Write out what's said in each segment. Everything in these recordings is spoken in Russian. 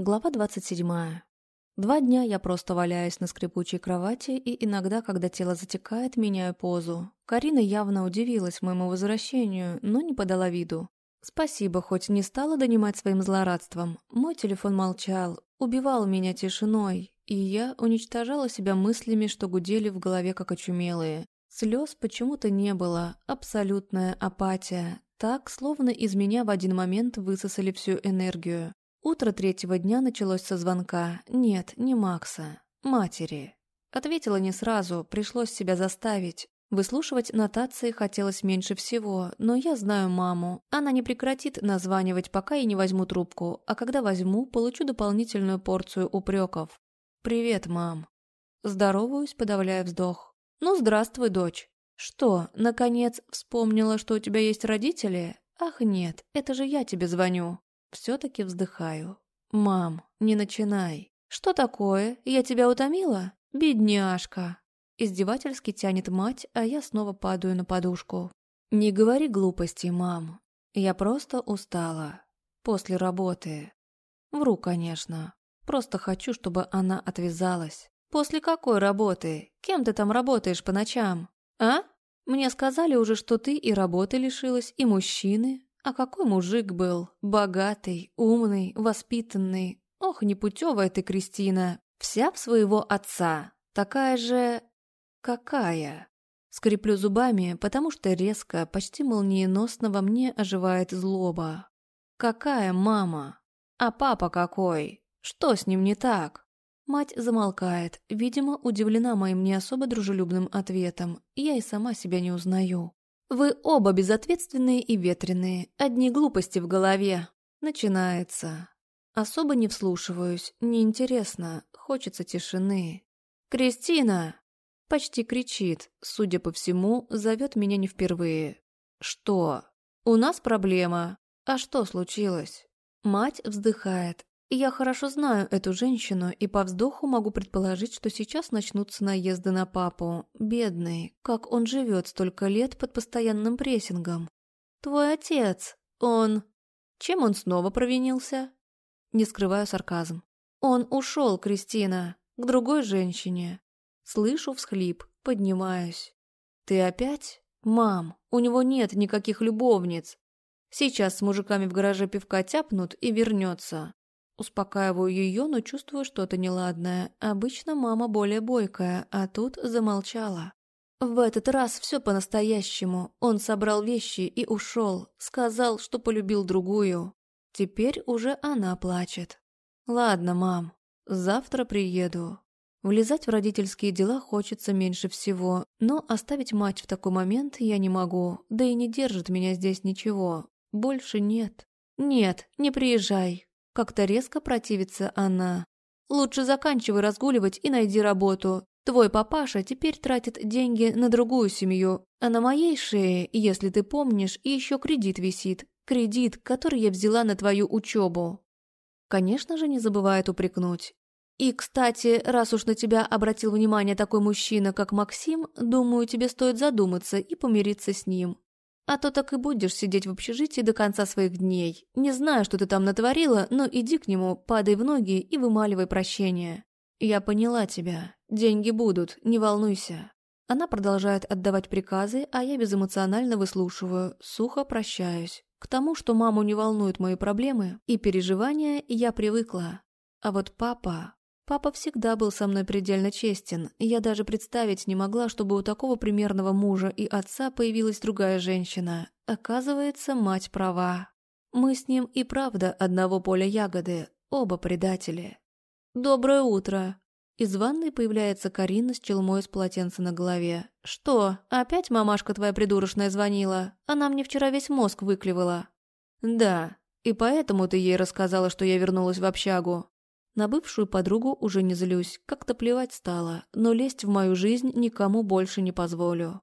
Глава 27. Два дня я просто валяюсь на скрипучей кровати и иногда, когда тело затекает, меняю позу. Карина явно удивилась моему возвращению, но не подала виду. Спасибо, хоть не стала донимать своим злорадством. Мой телефон молчал, убивал меня тишиной, и я уничтожала себя мыслями, что гудели в голове как очумелые. Слез почему-то не было, абсолютная апатия. Так, словно из меня в один момент высосали всю энергию. Утро третьего дня началось со звонка. Нет, не Макса. Матери. Ответила не сразу, пришлось себя заставить. Выслушивать нотации хотелось меньше всего, но я знаю маму. Она не прекратит названивать, пока я не возьму трубку, а когда возьму, получу дополнительную порцию упреков. «Привет, мам». Здороваюсь, подавляя вздох. «Ну, здравствуй, дочь». «Что, наконец, вспомнила, что у тебя есть родители? Ах, нет, это же я тебе звоню». Все-таки вздыхаю. «Мам, не начинай. Что такое? Я тебя утомила? Бедняжка!» Издевательски тянет мать, а я снова падаю на подушку. «Не говори глупости, мам. Я просто устала. После работы. Вру, конечно. Просто хочу, чтобы она отвязалась. После какой работы? Кем ты там работаешь по ночам? А? Мне сказали уже, что ты и работы лишилась, и мужчины. А какой мужик был? Богатый, умный, воспитанный. Ох, непутевая ты, Кристина. Вся в своего отца. Такая же... Какая? Скреплю зубами, потому что резко, почти молниеносно во мне оживает злоба. Какая мама? А папа какой? Что с ним не так? Мать замолкает, видимо, удивлена моим не особо дружелюбным ответом. Я и сама себя не узнаю. Вы оба безответственные и ветреные, одни глупости в голове. Начинается. Особо не вслушиваюсь, неинтересно, хочется тишины. «Кристина!» Почти кричит, судя по всему, зовет меня не впервые. «Что? У нас проблема. А что случилось?» Мать вздыхает, я хорошо знаю эту женщину, и по вздоху могу предположить, что сейчас начнутся наезды на папу. Бедный, как он живет столько лет под постоянным прессингом. Твой отец, он... Чем он снова провинился? Не скрываю сарказм. Он ушел, Кристина, к другой женщине. Слышу всхлип, поднимаюсь. Ты опять? Мам, у него нет никаких любовниц. Сейчас с мужиками в гараже пивка тяпнут и вернется. Успокаиваю ее, но чувствую что-то неладное. Обычно мама более бойкая, а тут замолчала. В этот раз все по-настоящему. Он собрал вещи и ушел. Сказал, что полюбил другую. Теперь уже она плачет. Ладно, мам, завтра приеду. Влезать в родительские дела хочется меньше всего, но оставить мать в такой момент я не могу, да и не держит меня здесь ничего. Больше нет. Нет, не приезжай, как-то резко противится она. «Лучше заканчивай разгуливать и найди работу. Твой папаша теперь тратит деньги на другую семью, а на моей шее, если ты помнишь, еще кредит висит. Кредит, который я взяла на твою учебу». Конечно же, не забывает упрекнуть. И, кстати, раз уж на тебя обратил внимание такой мужчина, как Максим, думаю, тебе стоит задуматься и помириться с ним. А то так и будешь сидеть в общежитии до конца своих дней. Не знаю, что ты там натворила, но иди к нему, падай в ноги и вымаливай прощение. Я поняла тебя. Деньги будут, не волнуйся. Она продолжает отдавать приказы, а я безэмоционально выслушиваю, сухо прощаюсь. К тому, что маму не волнуют мои проблемы и переживания, я привыкла. А вот папа... Папа всегда был со мной предельно честен, и я даже представить не могла, чтобы у такого примерного мужа и отца появилась другая женщина. Оказывается, мать права. Мы с ним и правда одного поля ягоды, оба предатели. «Доброе утро!» Из ванной появляется Карина с челмой с полотенца на голове. «Что, опять мамашка твоя придурочная звонила? Она мне вчера весь мозг выклевала». «Да, и поэтому ты ей рассказала, что я вернулась в общагу. На бывшую подругу уже не злюсь, как-то плевать стало, но лезть в мою жизнь никому больше не позволю.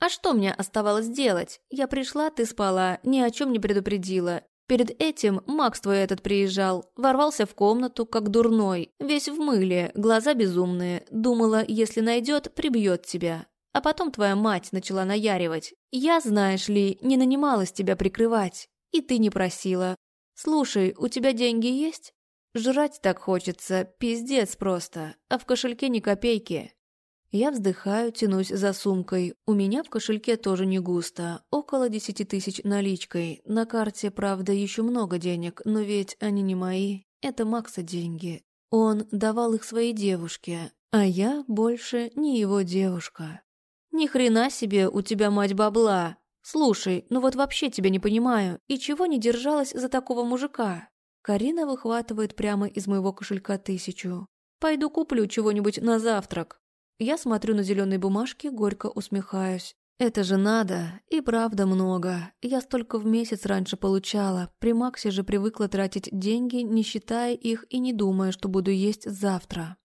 «А что мне оставалось делать? Я пришла, ты спала, ни о чем не предупредила. Перед этим Макс твой этот приезжал, ворвался в комнату, как дурной, весь в мыле, глаза безумные. Думала, если найдет, прибьет тебя. А потом твоя мать начала наяривать. Я, знаешь ли, не нанималась тебя прикрывать. И ты не просила. Слушай, у тебя деньги есть? Жрать так хочется, пиздец просто, а в кошельке ни копейки. Я вздыхаю, тянусь за сумкой. У меня в кошельке тоже не густо, около десяти тысяч наличкой. На карте, правда, еще много денег, но ведь они не мои. Это Макса деньги. Он давал их своей девушке, а я больше не его девушка. Ни хрена себе, у тебя мать бабла. Слушай, ну вот вообще тебя не понимаю, и чего не держалась за такого мужика? Карина выхватывает прямо из моего кошелька тысячу. Пойду куплю чего-нибудь на завтрак. Я смотрю на зеленые бумажки, горько усмехаюсь. Это же надо, и правда много. Я столько в месяц раньше получала. При Максе же привыкла тратить деньги, не считая их и не думая, что буду есть завтра.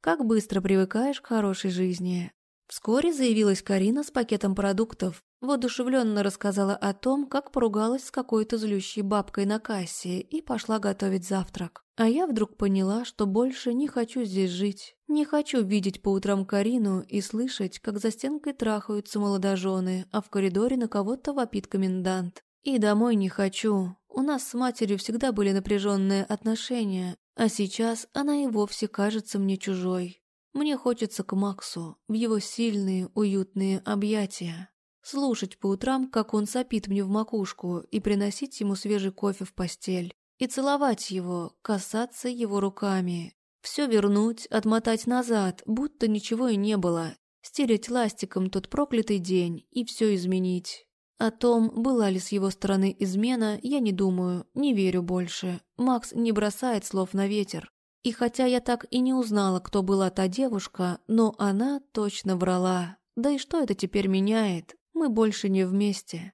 Как быстро привыкаешь к хорошей жизни. Вскоре заявилась Карина с пакетом продуктов, воодушевленно рассказала о том, как поругалась с какой-то злющей бабкой на кассе и пошла готовить завтрак. А я вдруг поняла, что больше не хочу здесь жить. Не хочу видеть по утрам Карину и слышать, как за стенкой трахаются молодожены, а в коридоре на кого-то вопит комендант. И домой не хочу. У нас с матерью всегда были напряженные отношения, а сейчас она и вовсе кажется мне чужой. Мне хочется к Максу, в его сильные, уютные объятия. Слушать по утрам, как он сопит мне в макушку, и приносить ему свежий кофе в постель. И целовать его, касаться его руками. Все вернуть, отмотать назад, будто ничего и не было. Стереть ластиком тот проклятый день и все изменить. О том, была ли с его стороны измена, я не думаю, не верю больше. Макс не бросает слов на ветер. И хотя я так и не узнала, кто была та девушка, но она точно врала. Да и что это теперь меняет? Мы больше не вместе.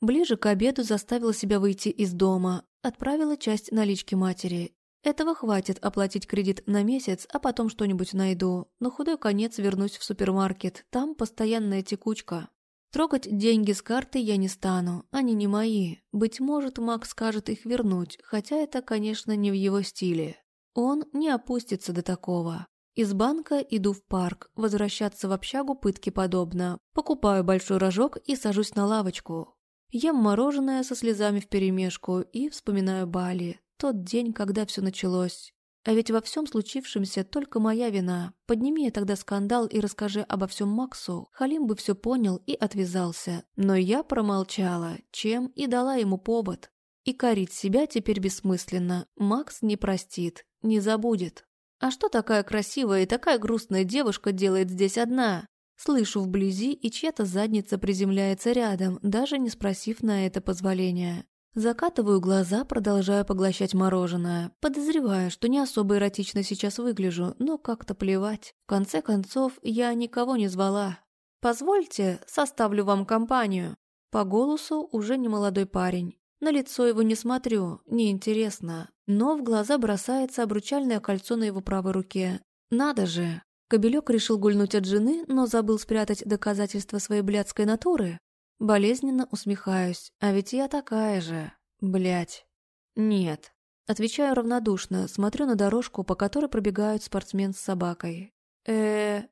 Ближе к обеду заставила себя выйти из дома, отправила часть налички матери. Этого хватит оплатить кредит на месяц, а потом что-нибудь найду. На худой конец вернусь в супермаркет, там постоянная текучка. Трогать деньги с карты я не стану, они не мои. Быть может, Макс скажет их вернуть, хотя это, конечно, не в его стиле. Он не опустится до такого. Из банка иду в парк, возвращаться в общагу пытки подобно. Покупаю большой рожок и сажусь на лавочку. Ем мороженое со слезами вперемешку и вспоминаю Бали, тот день, когда все началось. А ведь во всем случившемся только моя вина. Подними я тогда скандал и расскажи обо всем Максу, Халим бы все понял и отвязался. Но я промолчала, чем и дала ему повод. И корить себя теперь бессмысленно. Макс не простит, не забудет. А что такая красивая и такая грустная девушка делает здесь одна? Слышу вблизи, и чья-то задница приземляется рядом, даже не спросив на это позволения. Закатываю глаза, продолжая поглощать мороженое, подозревая, что не особо эротично сейчас выгляжу, но как-то плевать. В конце концов, я никого не звала. «Позвольте, составлю вам компанию». По голосу уже не молодой парень. На лицо его не смотрю, неинтересно, но в глаза бросается обручальное кольцо на его правой руке. Надо же! Кобелек решил гульнуть от жены, но забыл спрятать доказательства своей блядской натуры. Болезненно усмехаюсь, а ведь я такая же. Блядь. Нет. Отвечаю равнодушно, смотрю на дорожку, по которой пробегают спортсмен с собакой. э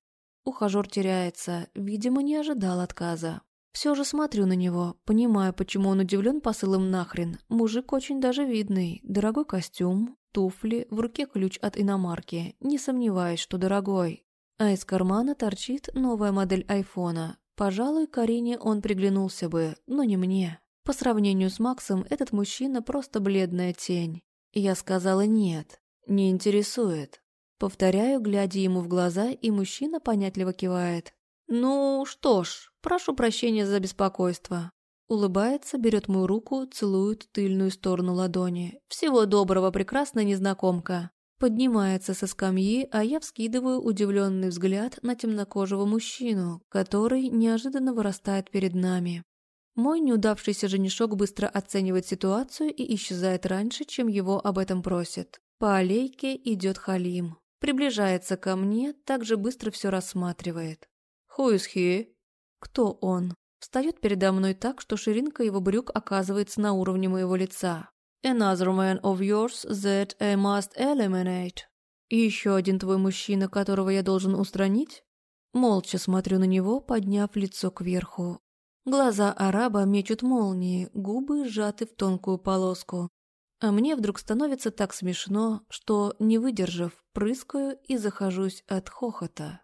Ухажер теряется, видимо, не ожидал отказа. Все же смотрю на него, понимаю, почему он удивлен посылом нахрен. Мужик очень даже видный. Дорогой костюм, туфли, в руке ключ от иномарки. Не сомневаюсь, что дорогой. А из кармана торчит новая модель айфона. Пожалуй, Карине он приглянулся бы, но не мне. По сравнению с Максом, этот мужчина просто бледная тень. Я сказала нет, не интересует. Повторяю, глядя ему в глаза, и мужчина понятливо кивает. «Ну что ж, прошу прощения за беспокойство». Улыбается, берет мою руку, целует тыльную сторону ладони. «Всего доброго, прекрасная незнакомка». Поднимается со скамьи, а я вскидываю удивленный взгляд на темнокожего мужчину, который неожиданно вырастает перед нами. Мой неудавшийся женишок быстро оценивает ситуацию и исчезает раньше, чем его об этом просят. По аллейке идет Халим. Приближается ко мне, также быстро все рассматривает. «Who is he?» «Кто он?» Встает передо мной так, что ширинка его брюк оказывается на уровне моего лица. «Another man of yours that I must eliminate». еще один твой мужчина, которого я должен устранить?» Молча смотрю на него, подняв лицо кверху. Глаза араба мечут молнии, губы сжаты в тонкую полоску. А мне вдруг становится так смешно, что, не выдержав, прыскаю и захожусь от хохота.